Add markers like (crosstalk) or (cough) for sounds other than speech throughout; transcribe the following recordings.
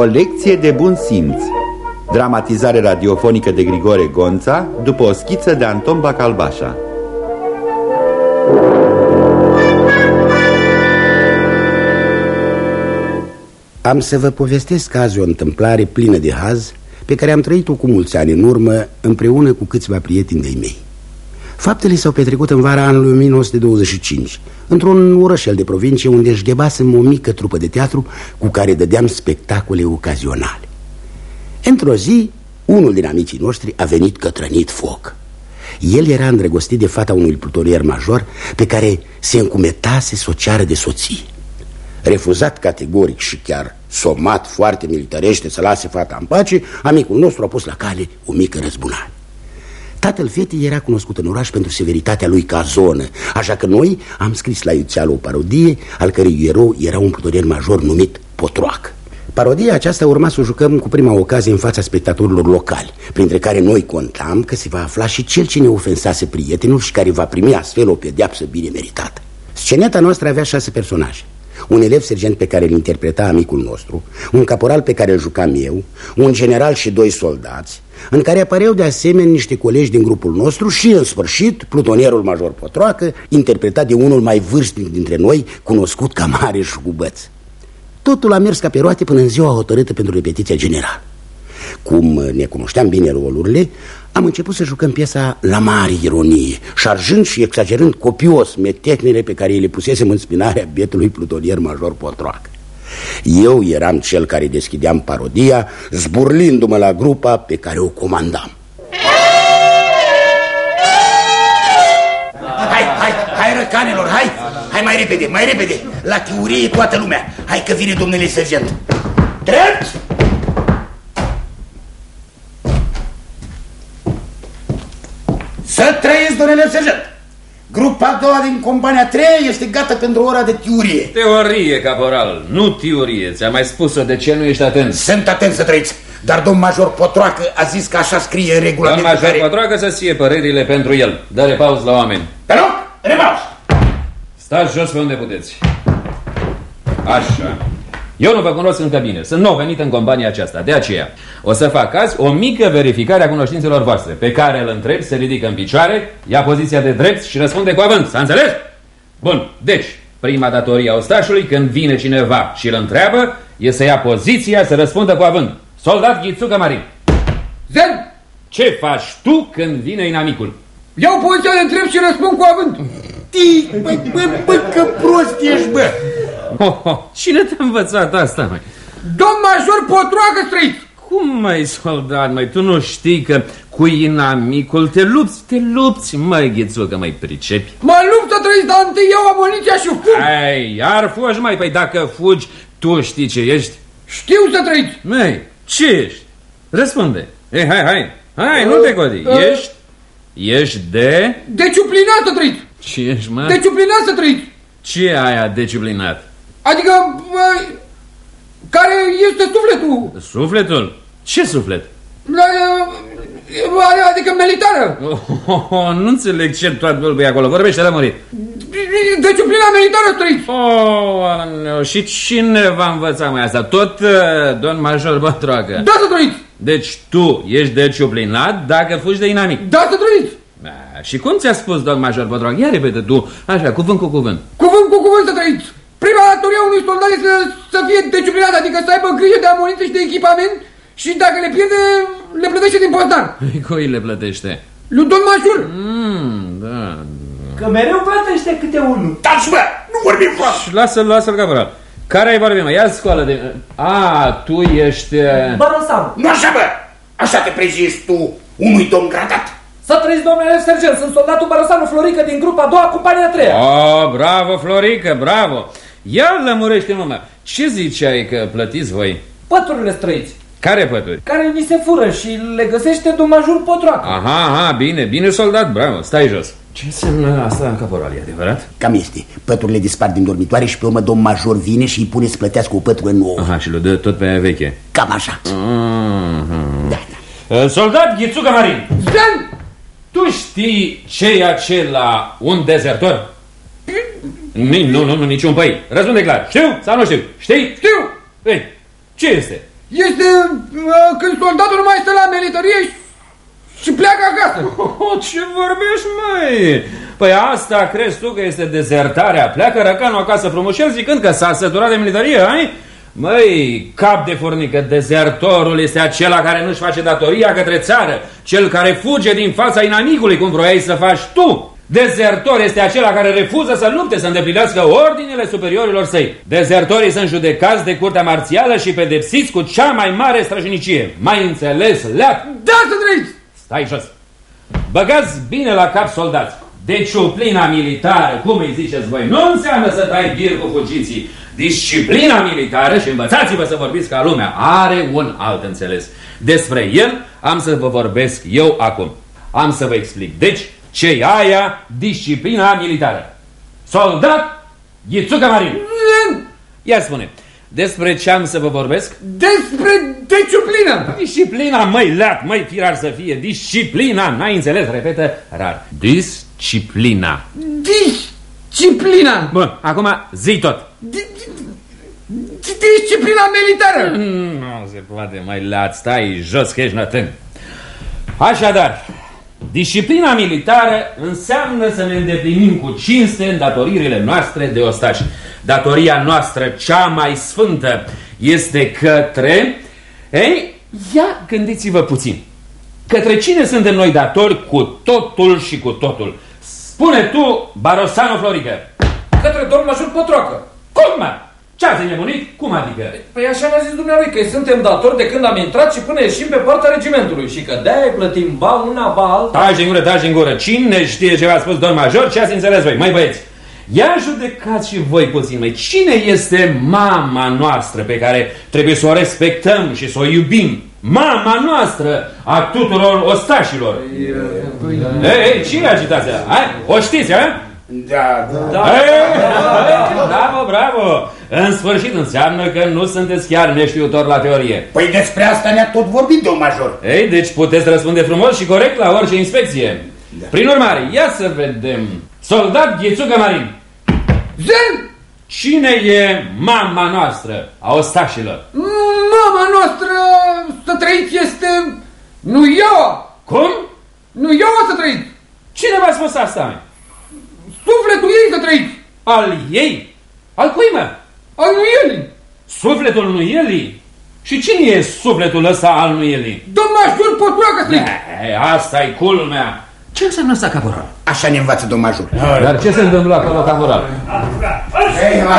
O lecție de bun simț. Dramatizare radiofonică de Grigore Gonța După o schiță de Anton Bacalbașa. Am să vă povestesc azi o întâmplare plină de haz Pe care am trăit-o cu mulți ani în urmă Împreună cu câțiva prieteni de-ai mei Faptele s-au petrecut în vara anului 1925 Într-un orășel de provincie unde își ghebasem o mică trupă de teatru Cu care dădeam spectacole ocazionale. Într-o zi, unul din amicii noștri a venit cătrănit foc. El era îndrăgostit de fata unui plutonier major Pe care se încumetase să o ceară de soție. Refuzat categoric și chiar somat foarte militarește să lase fata în pace Amicul nostru a pus la cale o mică răzbunare Tatăl fetei era cunoscut în oraș pentru severitatea lui ca zonă Așa că noi am scris la Iuțeală o parodie Al cărei erou era un plutonier major numit Potroac. Parodia aceasta urma să o jucăm cu prima ocazie în fața spectatorilor locali Printre care noi contam că se va afla și cel ce ne ofensase prietenul Și care va primi astfel o pedeapsă bine meritată. Sceneta noastră avea șase personaje. Un elev sergent pe care îl interpreta amicul nostru, un caporal pe care îl jucam eu, un general și doi soldați, în care apăreau de asemenea niște colegi din grupul nostru și, în sfârșit, plutonierul major Potroacă, interpretat de unul mai vârstnic dintre noi, cunoscut ca Mare Șugubăț. Totul a mers ca pe roate până în ziua hotărâtă pentru repetiția generală. Cum ne cunoșteam bine rolurile, am început să jucăm piesa la mare ironie, șarjând și exagerând copios metehnile pe care le pusesem în spinarea bietului plutonier major Potroacă. Eu eram cel care deschideam parodia, zburlindu-mă la grupa pe care o comandam. Hai, hai, hai răcanilor, hai, hai mai repede, mai repede, la chiurie toată lumea. Hai că vine domnule sergent. Drept! Să trăiesc, domnule sergent! Grupa a doua din compania 3 este gata pentru ora de tiurie. Teorie, caporal, nu tiurie. Ți-am mai spus-o, de ce nu ești atent? Sunt atent să trăiți, dar domn major Potroacă a zis că așa scrie în regulamentul Domn major care... Potroacă să ție părerile pentru el. Dă repaus la oameni. Pe loc, repaus! Stați jos pe unde puteți. Așa. Eu nu vă cunosc încă bine, sunt nou venit în compania aceasta, de aceea o să fac azi o mică verificare a cunoștințelor voastre, pe care îl întreb, se ridică în picioare, ia poziția de drept și răspunde cu avânt, s-a înțeles? Bun, deci, prima datorie a ostașului când vine cineva și îl întreabă, e să ia poziția să răspundă cu avânt. Soldat Ghițucă Marin. Zen, Ce faci tu când vine inamicul? iau poziția de întreb și răspund cu avânt. Știi, bă, bă, bă, că prost ești, bă! Oh, oh, cine te-a învățat asta, mai? Domn major Potroacă străit. Cum, mai soldat, mai tu nu știi că cu inamicul te lupți, te lupți, mai ghețucă, mai pricepi? Mă lupt să trăiți, dar întâi iau amuniția și fug. Ai, iar fugi, mai, păi dacă fugi, tu știi ce ești? Știu să trăiți. Mai, ce ești? Răspunde. Ei, hai, hai, hai, nu te godi. Uh, Ești, ești de... Deciuplinat să trăiți. Ce ești, mă? Deciuplinat să trăiți. Ce e aia disciplinat? Adică, bă, care este sufletul. Sufletul? Ce suflet? La- Adică militară. Oh, oh, oh, nu înțeleg ce toată bălbăi acolo. Vorbește lămurit. Deciplina militară să trăiți. Oh, aneu, și cine va învăța mai asta? Tot uh, domn major Bătroagă. Da să trăiți. Deci tu ești disciplinat dacă fugi de inamic. Da să trăiți. Da, și cum ți-a spus domn major Bătroagă? Ia repede tu, așa, cuvânt cu cuvânt. Cuvânt cu cuvânt să trăiți. Prima datorie a unui soldat este să, să fie disciplinat, adică să aibă grijă de amuniție și de echipament și dacă le pierde, le plătește din postan. Cui le plătește? Lui domn major. Mm, da. Că mereu plătește câte unul. Taci, bă! Nu vorbim prost! Și lasă-l, lasă-l caporal. Care ai vorbit, mă? Ia scoală de... A, tu ești... uh, Barosan. Nu așa, bă! Așa te prezinți tu unui domn gradat. Să trăiți, domnule sergent, sunt soldatul Barosanu Florică din grupa a doua, compania a treia. Oh, bravo, Florică, bravo! Ia lămurește mă, ce ziceai că plătiți voi? Păturile străiți, Care pături? care ni se fură și le găsește domajul Potroacă. Aha, aha, bine, bine soldat, bravo, stai jos. Ce înseamnă asta, caporal, e adevărat? Cam este. Păturile dispar din dormitoare și pe urmă domn major vine și îi pune să plătească o pătură nouă. Aha, și le dă tot pe aia veche. Cam așa. Mhm. Uh, Soldat Ghițucă Marin, Zen! Tu știi ce e acela un dezertor? Ni, nu, nu, nu, niciun păi. Răspunde clar. Știu sau nu știu? Știi? Știu! Ei, ce este? este uh, când soldatul nu mai stă la militarie și, și pleacă acasă. (laughs) Oh, ce vorbești, măi? Păi asta crezi tu că este dezertarea? Pleacă răcanul acasă frumușel zicând că s-a săturat de militarie, ai? Măi, cap de furnică, dezertorul este acela care nu-și face datoria către țară, cel care fuge din fața inamicului, cum vroiai să faci tu. Dezertor este acela care refuză să lupte, să îndeplinească ordinele superiorilor săi. Dezertorii sunt judecați de curtea marțială și pedepsiți cu cea mai mare străjnicie. Mai înțeles, leac? Da, să trăiți! Stai jos! Băgați bine la cap soldați. Disciplina militară, cum îi ziceți voi, nu înseamnă să tai bir cu fugiții. Disciplina militară, și învățați-vă să vorbiți ca lumea, are un alt înțeles. Despre el am să vă vorbesc eu acum. Am să vă explic. Deci, ce aia disciplina militară? Soldat, Ghițucă Marin. Ia spune, despre ce am să vă vorbesc? Despre disciplina. Disciplina, măi, leat, măi, firar să fie. Disciplina, n-ai înțeles, repetă rar. Disciplina. Disciplina. Bun, acum zi tot. Disciplina militară. Nu se poate, mai leat, stai jos că ești nătân. Așadar, disciplina militară înseamnă să ne îndeplinim cu cinste îndatoririle noastre de ostași. Datoria noastră cea mai sfântă este către... Ei, ia gândiți-vă puțin. Către cine suntem noi datori cu totul și cu totul? Spune tu, Barosano Florică. Către domnul major Potroacă. Cum, mă? Ce ați nebunit? Cum adică? Păi așa ne-a zis dumnealui, că suntem datori de când am intrat și până ieșim pe poarta regimentului și că de-aia îi plătim ba una, ba alta. Taci din gură, taci din gură. Cine știe ce v-a spus domn major? Ce ați înțeles voi? Mai băieți, ia judecați și voi puțin, mai Cine este mama noastră pe care trebuie să o respectăm și să o iubim? Mama noastră a tuturor ostașilor. Ei, ei, cine e agitația? Hai? O știți, a? Da, da. Da. Ei, bravo, bravo! În sfârșit înseamnă că nu sunteți chiar neștiutor la teorie. Păi despre asta ne-a tot vorbit, domn major. Ei, deci puteți răspunde frumos și corect la orice inspecție. Prin urmare, ia să vedem. Soldat Ghițucă Marin, Zen, cine e mama noastră a ostașilor? mama noastră să trăiți este... Nu eu! Cum? Nu eu să trăiți! Cine v-a spus asta, mă? Sufletul ei să trăiți! Al ei? Al cui, mă? Al lui el! Sufletul lui Eli? Și cine e sufletul ăsta al lui Eli? Domn major Potroacă să trăiți! E, asta-i culmea. Ce înseamnă asta, caporal? Așa ne învață domn major. Dar ce se întâmplă acolo, caporal? Ei, a,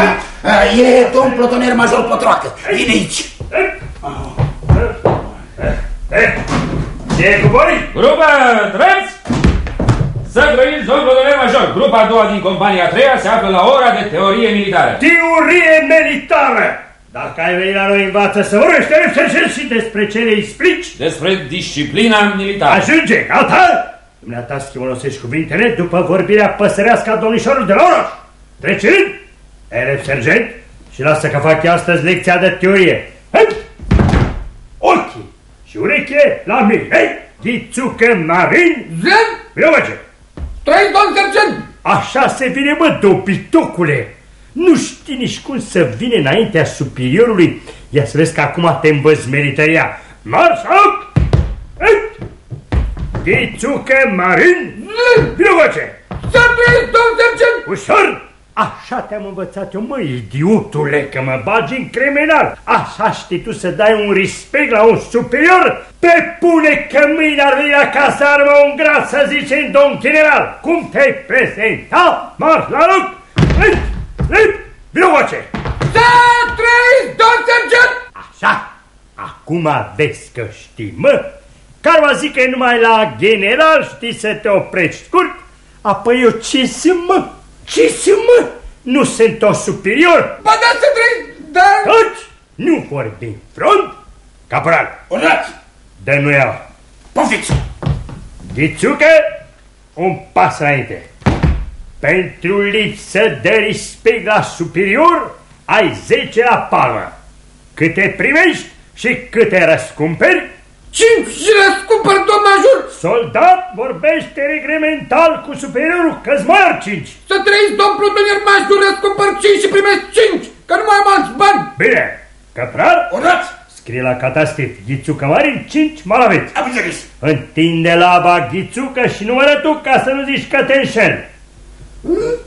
a, e domn plotonier major Potroacă. Vine aici. Ce e cu voi? Grupă drept! Să trăiți, domnul plotonier major. Grupa a doua din compania a treia se află la ora de teorie militară. Teorie militară! Dacă ai venit la noi învață să vorbești repede și despre ce ne explici, Despre disciplina militară. ajunge, gata? Dumneata schimonosești cuvintele după vorbirea păsărească a domnișorului de la oraș. Trece rând, elev sergent, și lasă că fac eu astăzi lecția de teorie. Hei! Ochii și ureche la mine. Hei! Ghițucă marin, Zen, Mirovace! Trăiți, domn sergent! Așa se vine, mă, dopitocule! Nu știi nici cum să vine înaintea superiorului. Ia să vezi că acum te învăț merităria. Marș, up! Ghițucă marin, virovace! Să trăiți, domn sergent! Ușor! Așa te-am învățat eu, mă, idiotule, că mă bagi în criminal. Așa știi tu să dai un respect la un superior? Pe pune că mâine ar veni acasă armă un gras să zice domn general. Cum te-ai prezentat? Marș la loc! Lip! Lip! Virovace! Să trăiți, domn sergent! Așa! Acum vezi că știi, mă! Carva zic că e numai la general știi să te oprești scurt, apoi eu ce sunt, mă? Ce sunt, mă? Nu sunt o superior? Ba da, să trăiți, dar... Toți nu vorbi în front? Caporal, Urlați! dă nu iau. Poftiți! Ghițucă, un pas înainte. Pentru lipsă de respect la superior, ai 10 la palmă. Câte primești și câte răscumperi, Cinci și răscumpăr, domn major! Soldat vorbește reglemental cu superiorul că-ți mai ar cinci. Să trăiți, domn plutonier major, răscumpăr cinci și primesc cinci, că nu mai am alți bani! Bine, căprar, Urlați! scrie la catastif, Ghițucă Marin, 5 malaveți. Am înțeles. Întinde laba Ghițucă și numără tu ca să nu zici că te înșel.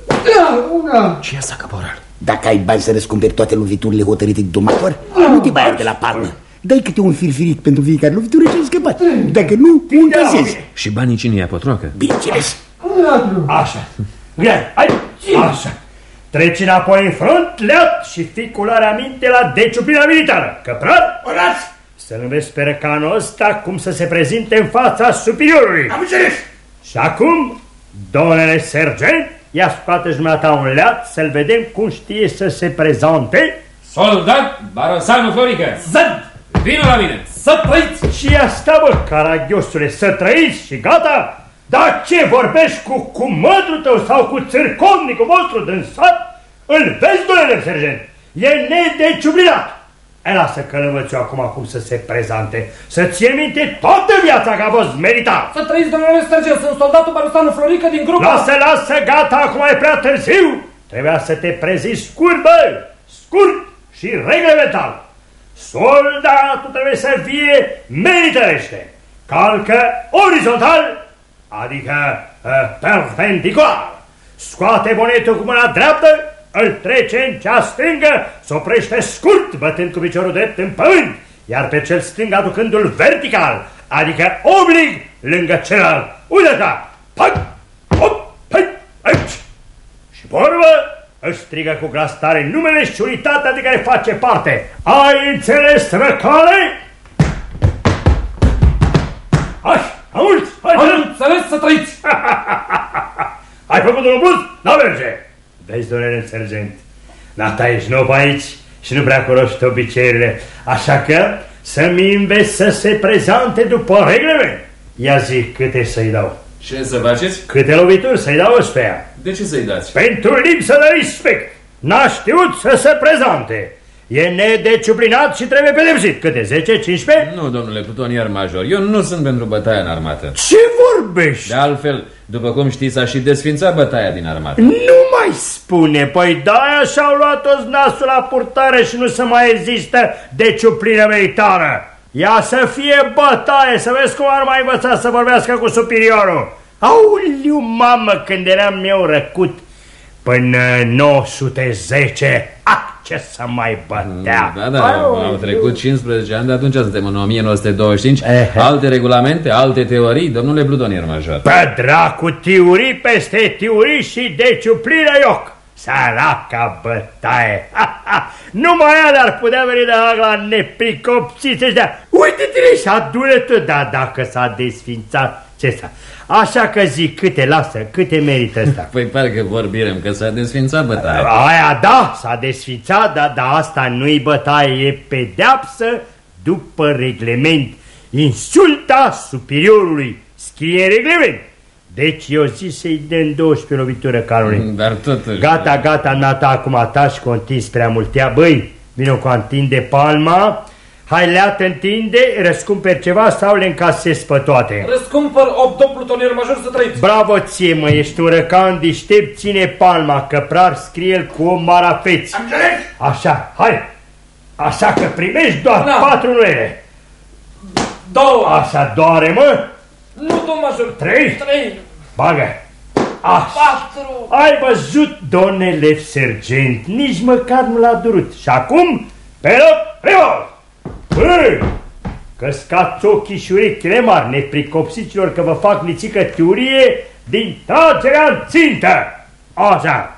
Da, una. Ce asta, caporal? Dacă ai bani să răscumperi toate loviturile hotărâte de domator, nu te mai de la palmă. Dai câte un firfirit pentru fiecare lovitură și ai scăpat. Dacă nu, un casezi. Și banii cine ia potroacă? Bineînțeles. Așa. Grea, hai, așa. Treci înapoi în front, leat și fii cu luarea minte la deciuplina militară. Căprat, Orați! să-l înveți pe răcanul ăsta cum să se prezinte în fața superiorului. Am înțeles. Și acum, domnule sergent, ia scoate jumătatea un leat să-l vedem cum știe să se prezante. Soldat Barosanu Florică! Zăd! Vino la mine! Să trăiți! Și ia sta, bă, caragiosule, să trăiți și gata? Dar ce, vorbești cu, cu mătrul tău sau cu țârcovnicul vostru din sat? Îl vezi, domnule sergent? E nedeciublinat. E, lasă că îl învăț eu acum cum să se prezante. Să ție minte toată viața că a fost meritat. Să trăiți, domnule sergent, sunt soldatul Barustanu Florică din grupa... Lasă, lasă, gata, acum e prea târziu. Trebuia să te preziți scurt, bă, scurt și reglementar. Soldatul trebuie să fie meritărește. Calcă orizontal, adică uh, perpendicular. Scoate bonetul cu mâna dreaptă, îl trece în cea stângă, se oprește scurt, bătând cu piciorul drept în pământ, iar pe cel stâng aducându-l vertical, adică oblig lângă celălalt. Uite-ta! Pac! Hop! Hai! Aici! Și pe urmă își strigă cu glas tare numele și unitatea de care face parte. Ai înțeles, răcale? Hai, auzi, hai, Am hai, înțeles să trăiți! (laughs) ai făcut un buz? Nu merge. Vezi, domnule sergent, Nata ești nou pe aici și nu prea cunoști obiceiurile, așa că să-mi înveți să se prezante după reglament. Ia zi câte să-i dau. Ce să faceți? Câte lovituri să-i dau ăstuia. De ce să-i dați? Pentru lipsă de respect. N-a știut să se prezante. E nedeciuplinat și trebuie pedepsit. Câte? 10, 15? Nu, domnule plutonier major, eu nu sunt pentru bătaia în armată. Ce vorbești? De altfel, după cum știți, a și desfințat bătaia din armată. Nu mai spune. Păi da, și-au luat toți nasul la purtare și nu se mai există deciuplină militară. Ia să fie bătaie, să vezi cum ar mai învăța să vorbească cu superiorul. Auliu, mamă, când eram eu răcut până 910. Ah, ce să mai bătea. Da, da, au trecut 15 ani, de atunci suntem în 1925. Ehe. Alte regulamente, alte teorii, domnule plutonier major. Pe dracu, tiurii peste tiurii și deciuplină ioc. Săraca bătaie! Ha, ha. Numai ea ar putea veni de la, la nepricopsiți ăștia. Uite-te și adună tu, da, dacă s-a desfințat, ce s-a... Așa că zic, câte lasă, câte merită ăsta? (laughs) Păi parcă vorbim că s-a desfințat bătaia. Aia da, s-a desfințat, dar da, asta nu-i bătaie, e pedeapsă după reglement. Insulta superiorului, scrie în reglement. Deci eu zic să-i dăm 12 lovitură canone. Dar totuși... Gata, gata, nata, acum taci că o întins prea mult. Ia, băi, vino cu a întinde palma, hai leat întinde, răscumperi ceva sau le încasezi pe toate. Răscumpăr 8 domn plutonier major să trăiți! Bravo ție, mă, ești un răcan deștept, ține palma, că prar scrie cu o marafeți. Am înțeles. Așa, hai, așa că primești doar Da. patru nuele. Două! Așa doare, mă, Nu, domn major! Trei. Trei! bagă. Așa. Patru! Ai văzut, domnule sergent, nici măcar nu l-a durut. Și acum, pe loc, primul! Băi, că scați ochii și urechile mari nepricopsicilor că vă fac nițică teorie din tragerea în țintă. Așa.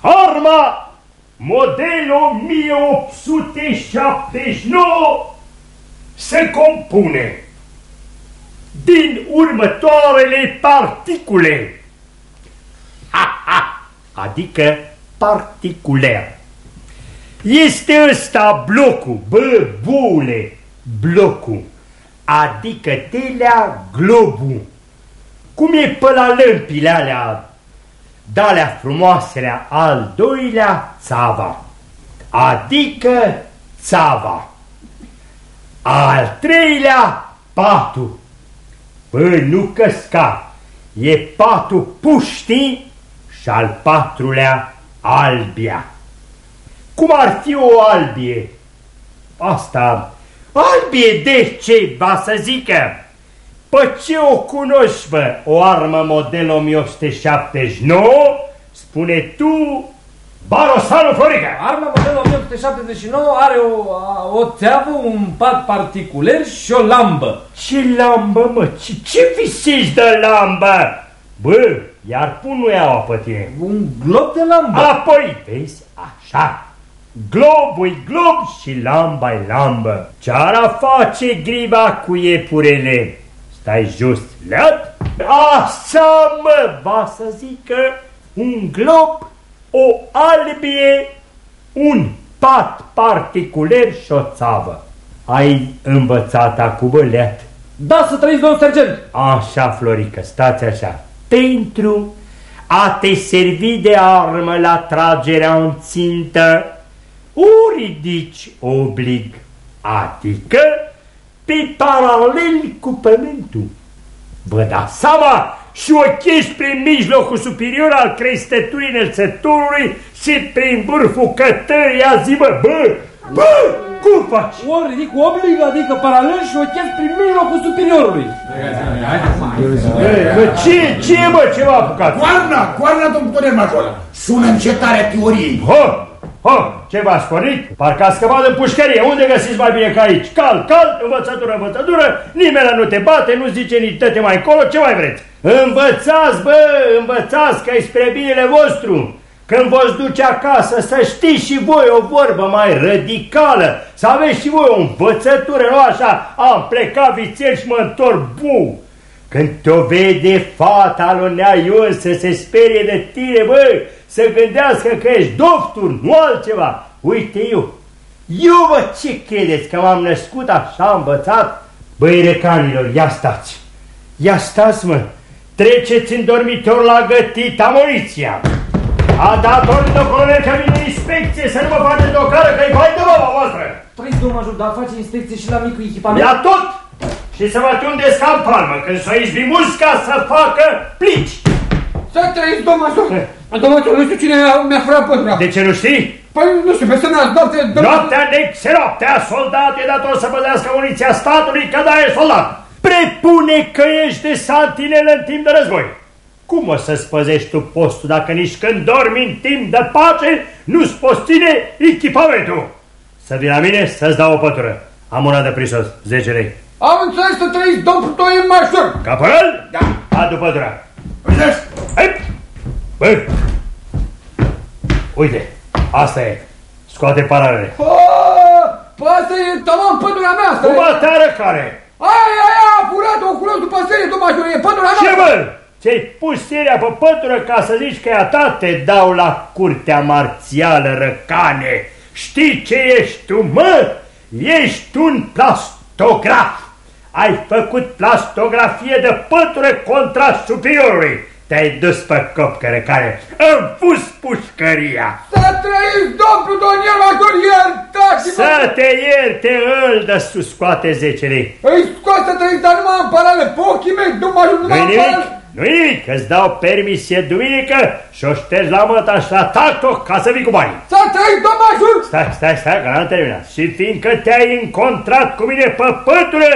Arma model 1879 se compune din următoarele particule. Ha, ha, adică particular. Este ăsta blocul, bă, bule, blocul, adică telea globul. Cum e pe la lămpile alea, dalea frumoaselea, al doilea țava, adică țava. Al treilea, patul. Bă, nu căsca, e patul puștii și al patrulea albia. Cum ar fi o albie? asta, albie de ceva să zică. Pe ce o cunoști, bă? O armă model 1879? Spune tu, Barosanu Florica. Arma model 1879 are o, o teavă, un pat particular și o lambă. Ce lambă, mă? Ce, ce visezi de lambă? Bă, iar pun nu iau pe tine. Un glob de lambă. Apoi, vezi, așa. Globul glob și lamba e lambă. Ce-ar face griba cu iepurele? Stai just, leat? Așa, mă, va să zică un glob, o albie, un pat particular și o țavă. Ai învățat acum, băleat? Da, să trăiți, domn sergent! Așa, Florică, stați așa. Pentru a te servi de armă la tragerea în țintă, o ridici oblig, adică pe paralel cu pământul. Vă dați seama și o chești prin mijlocul superior al crestăturii înălțătorului și prin vârful cătării a zi, bă, bă, bă, cum faci? O ridic oblig, adică paralel și o chem prin mijlocul superiorului. Bă, ce, ce, bă, ce v-a apucat? Coarna, coarna, domn putere major. Sună încetarea teoriei. Ho, ho, ce v-ați pornit? Parcă ați scăpat în pușcărie. Unde găsiți mai bine ca aici? Cal, cal, învățătură, învățătură, nimeni nu te bate, nu zice nici tăte mai încolo, ce mai vreți? Învățați, bă, învățați că e spre binele vostru. Când vă duce acasă să știți și voi o vorbă mai radicală, să aveți și voi o învățătură, nu așa, am plecat vițel și mă întorc bu. Când te-o vede fata lui Nea Ion să se sperie de tine, bă, să gândească că ești doctor, nu altceva. Uite eu, eu vă ce credeți că m-am născut așa învățat? Băi, recanilor, ia stați, ia stați, mă, treceți în dormitor la gătit amuniția. A dat ordine de colonel că vine inspecție să nu mă faceți de o cară că-i vai de baba voastră. Trăiți, domn major, dar face inspecție și la micul echipament? La tot! Și să vă tundeți ca în palmă când s-o izbi musca să facă plici. Să trăiți, domn major. Domn major, nu știu cine mi-a furat pătura. De ce nu știi? Păi, nu știu, pe sănătate, noapte... Noaptea nexe noaptea, soldat e dator să păzească muniția statului, că da e soldat. Prepune că ești de santinelă în timp de război. Cum o să-ți păzești tu postul dacă nici când dormi în timp de pace nu-ți poți ține echipamentul? Să vii la mine să-ți dau o pătură. Am una de prisos, 10 lei. Am înțeles să trăiți, domn Plutoie Major. Caporal? Da. Adu pătura. Uitați, Hai! Bă! Uite, asta e. Scoate paralele. Păi asta e tamam pădura mea, asta Cum e. atară care? Aia, aia, a furat-o, o cunosc după serie, domn major, e pădura mea. Ce bă? Ți-ai pus seria pe pătură ca să zici că e a ta, te dau la curtea marțială, răcane. Știi ce ești tu, mă? Ești un plastograf. Ai făcut plastografie de pătură contra superiorului. Te-ai dus pe cop, cărecare. Am pus pușcăria. Să trăiți, domn Plutonie Major, iertați-mă. Să te ierte îl de sus, scoate 10 lei. Îi scos să trăiți, dar nu mă am parale, pe ochii mei, domn major, nu mă Nu-i am nimic, parale. nu-i nimic, că-ți dau permisie duminică și o ștergi la măta și la tacto ca să vii cu banii. Să trăiți, domn major. Stai, stai, stai, că n-am terminat. Și fiindcă te-ai încontrat cu mine pe pătură,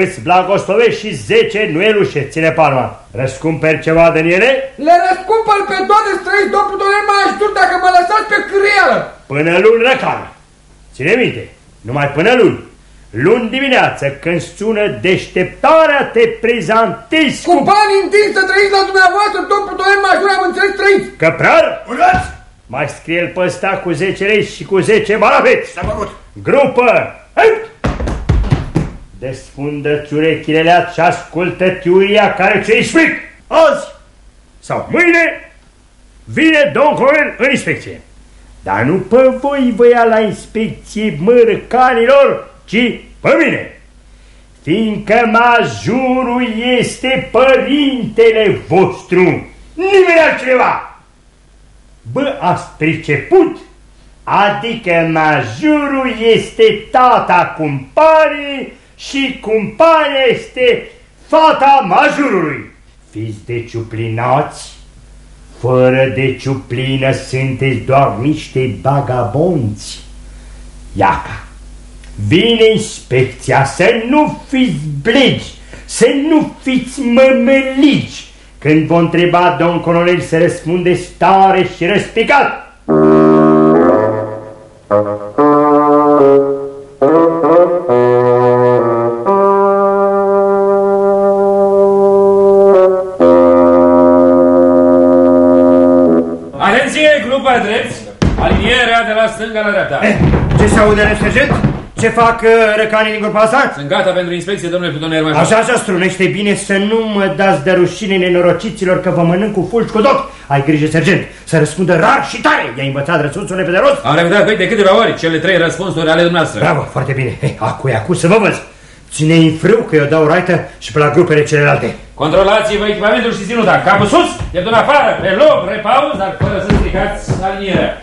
îți blagoslovești și 10 nuelușe, ține palma. Răscumperi ceva din ele? Le răscumpăr pe toate străiți, domn Plutonie Major, dacă mă lăsați pe cârielă. Până luni răcană. Ține minte, numai până luni. Luni dimineață, când sună deșteptarea, te prezantezi Cu banii întinși să trăiți la dumneavoastră, domn Plutonie Major, am înțeles trăiți. Căprar, uitați, mai scrie-l pe ăsta cu 10 lei și cu 10 maraveți. s-a făcut. Grupă! Hai! Desfundă-ți urechile alea și ascultă teoria care ți-i explic. Azi sau mâine vine domn Coel în inspecție. Dar nu pe voi vă ia la inspecție mărcanilor, ci pe mine. Fiindcă majorul este părintele vostru, nimeni altcineva. Bă, ați priceput? Adică majorul este tata cumpanii și cumpania este fata majorului. Fiți de ciuplinați, fără de ciuplină sunteți doar niște bagabonți. Iaca, Vine inspecția să nu fiți blegi, să nu fiți mămălici. Când vă întreba domn colonel să răspunde stare și răspicat. Aude, sergent? Ce fac uh, răcanii din grupa asta? Sunt gata pentru inspecție, domnule plutonier major. Așa, așa, strunește bine să nu mă dați de rușine nenorociților că vă mănânc cu fulgi cu doc. Ai grijă, sergent, să răspundă rar și tare. I-ai învățat răspunsurile pe de rost? Am repetat de câteva ori cele trei răspunsuri ale dumneavoastră. Bravo, foarte bine. Hey, acu e acu să vă văd. Ține-i în frâu că eu dau raită și pe la grupele celelalte. Controlați-vă echipamentul și ținuta. Capul sus, pieptul în afară, reloc, repauz, dar fără să stricați alinierea.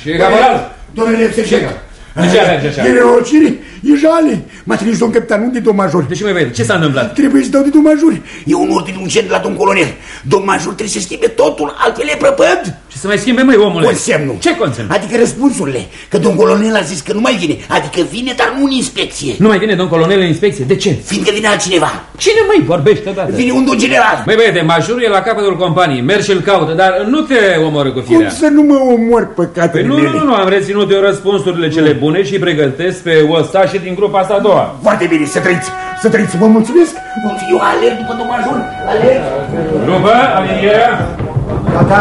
Și caporal, Domnule sergent, de ce merge așa? e nenorocire, e jale. M-a trimis domn capitan, unde domn major? De ce mai vede? Ce s-a întâmplat? Trebuie să dau de domn major. E un ordin urgent de la domn colonel. Domn major trebuie să schimbe totul, altfel e prăpăd. Ce să mai schimbe, măi, omule? Consemnul. Ce consemn? Adică răspunsurile. Că domn colonel a zis că nu mai vine. Adică vine, dar nu în inspecție. Nu mai vine domn colonel în inspecție. De ce? Fiindcă vine altcineva. Cine mai vorbește odată? Vine un domn general. Băi, băiete, majorul e la capătul companiei. Mergi și-l caută, dar nu te omoră cu Cum firea. să nu mă omor Păi păcatele nu, mele? nu, nu, am reținut eu răspunsurile cele bune și pregătesc pe ostașii din grupa asta a doua. Foarte bine, să trăiți. Să trăiți, vă mulțumesc. Eu alerg după domn major. Alerg. Grupă, alinierea. Gata?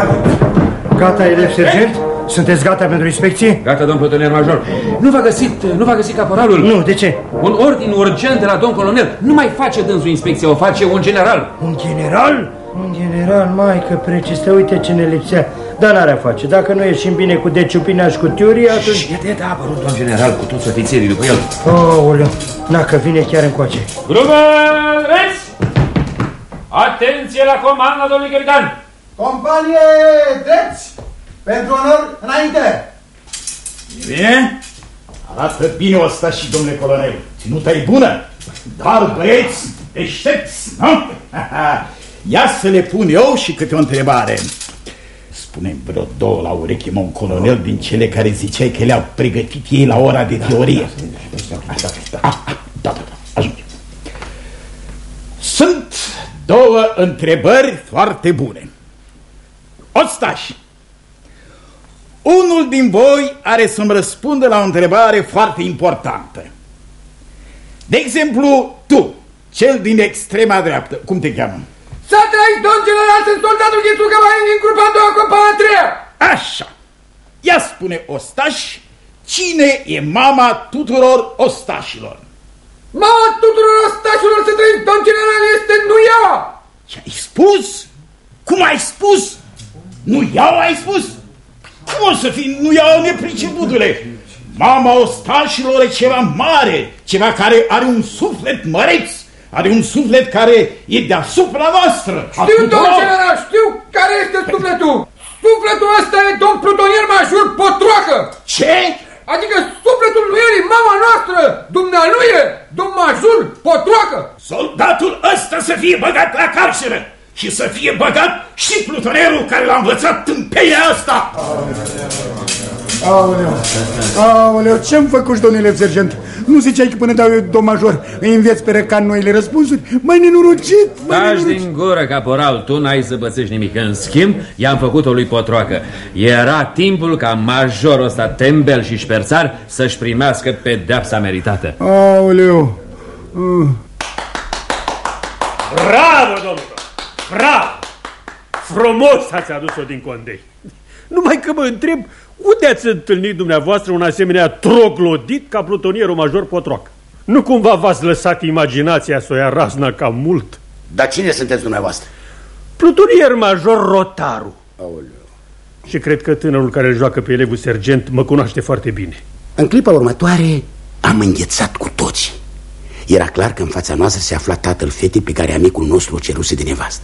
Gata, elev sergent? Sunteți gata pentru inspecție? Gata, domn plutonier major. Nu v-a găsit, nu v-a găsit caporalul? Nu, de ce? Un ordin urgent de la domn colonel. Nu mai face dânsul inspecție, o face un general. Un general? Un general, mai că preciste, uite ce ne lipsea. Dar n-are a face. Dacă nu ieșim bine cu deciupina și cu teoria, atunci... Iată, iată, a apărut domn general cu toți ofițerii după el. Aoleu, na, că vine chiar încoace. Grupă, reți! Atenție la comanda, domnului capitan! Companie dreți! Pentru onor, înainte! Bine? Arată bine ăsta și domnule colonel. Ținuta e bună, dar băieți deștepți, nu? (laughs) Ia să le pun eu și câte o întrebare. Spune vreo două la ureche, mă, un colonel din cele care ziceai că le-au pregătit ei la ora de teorie. Ah, ah, Da, da, da, ajunge. Sunt două întrebări foarte bune. Ostași, unul din voi are să-mi răspundă la o întrebare foarte importantă. De exemplu, tu, cel din extrema dreaptă, cum te cheamă? S-a trăit, domn general, sunt soldatul Ghețu Cavarin din grupa a doua, compania a treia. Așa. Ia spune ostaș, cine e mama tuturor ostașilor? Mama tuturor ostașilor să trăiți, domn general, este nu ea. Ce ai spus? Cum ai spus? Nu iau ai spus? Cum o să fii nu iau nepriceputule? Mama ostașilor e ceva mare, ceva care are un suflet măreț, are un suflet care e deasupra noastră. a Știu, domn tuturor. general, știu care este sufletul. Sufletul ăsta e domn plutonier major Potroacă. Ce? Adică sufletul lui el e mama noastră, dumnealui e domn major Potroacă. Soldatul ăsta să fie băgat la carceră și să fie băgat și plutonerul care l-a învățat tâmpeia asta. Aoleu, aoleu, ce-mi făcuși, domnule sergent? Nu ziceai că până dau eu, domn major, îi înveți pe răcan noile răspunsuri? Mai nenorocit, mai Taci nenorocit. din gură, caporal, tu n-ai să pățești nimic. În schimb, i-am făcut-o lui Potroacă. Era timpul ca majorul ăsta tembel și șperțar să-și primească pedeapsa meritată. Aoleu, uh. Bravo, domnul! Bravo! Frumos ați adus-o din condei. Numai că mă întreb, unde ați întâlnit dumneavoastră un asemenea troglodit ca plutonierul major Potroac? Nu cumva v-ați lăsat imaginația să o ia razna cam mult? Dar cine sunteți dumneavoastră? Plutonier major Rotaru. Aoleu. Și cred că tânărul care îl joacă pe elevul sergent mă cunoaște foarte bine. În clipa următoare am înghețat cu toții. Era clar că în fața noastră se afla tatăl fetei pe care amicul nostru o ceruse de nevastă.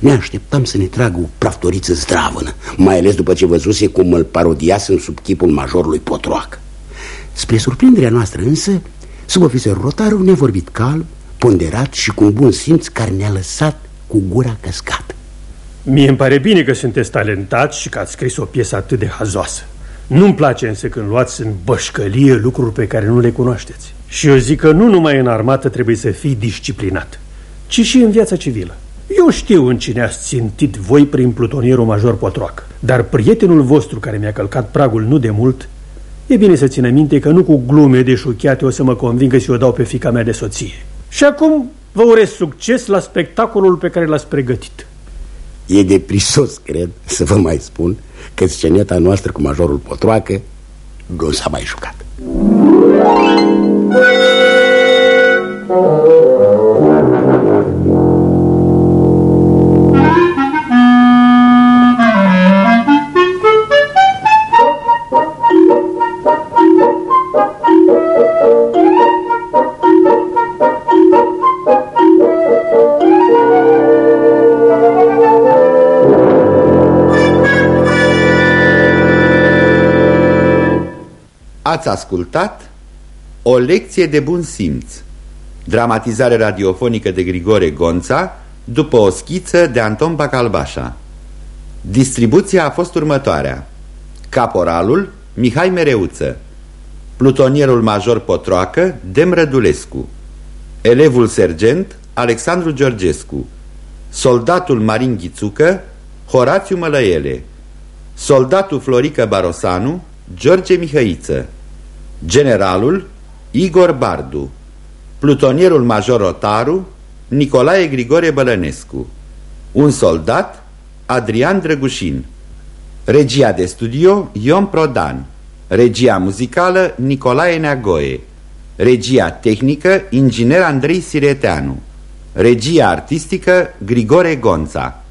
Ne așteptam să ne tragă o praftoriță zdravănă, mai ales după ce văzuse cum îl parodiasem sub chipul majorului Potroac. Spre surprinderea noastră însă, sub ofițerul Rotaru ne-a vorbit calm, ponderat și cu un bun simț care ne-a lăsat cu gura căscată. Mie îmi pare bine că sunteți talentați și că ați scris o piesă atât de hazoasă. Nu-mi place însă când luați în bășcălie lucruri pe care nu le cunoașteți. Și eu zic că nu numai în armată trebuie să fii disciplinat, ci și în viața civilă. Eu știu în cine ați țintit voi prin plutonierul major Potroacă, dar prietenul vostru care mi-a călcat pragul nu de mult, e bine să țină minte că nu cu glume de șuchiate o să mă convingă să o dau pe fica mea de soție. Și acum vă urez succes la spectacolul pe care l-ați pregătit. E de prisos, cred, să vă mai spun că sceneta noastră cu majorul Potroacă nu s-a mai jucat. Ați ascultat o lecție de bun simț, dramatizare radiofonică de Grigore Gonța, după o schiță de Anton Bacalbașa. Distribuția a fost următoarea. Caporalul Mihai Mereuță, plutonierul major Potroacă Dem Rădulescu, elevul sergent Alexandru Georgescu, soldatul Marin Ghițucă Horațiu Mălăiele, soldatul Florică Barosanu George Mihăiță, generalul Igor Bardu, plutonierul major Rotaru Nicolae Grigore Bălănescu, un soldat Adrian Drăgușin, regia de studio Ion Prodan, regia muzicală Nicolae Neagoe, regia tehnică inginer Andrei Sireteanu, regia artistică Grigore Gonța.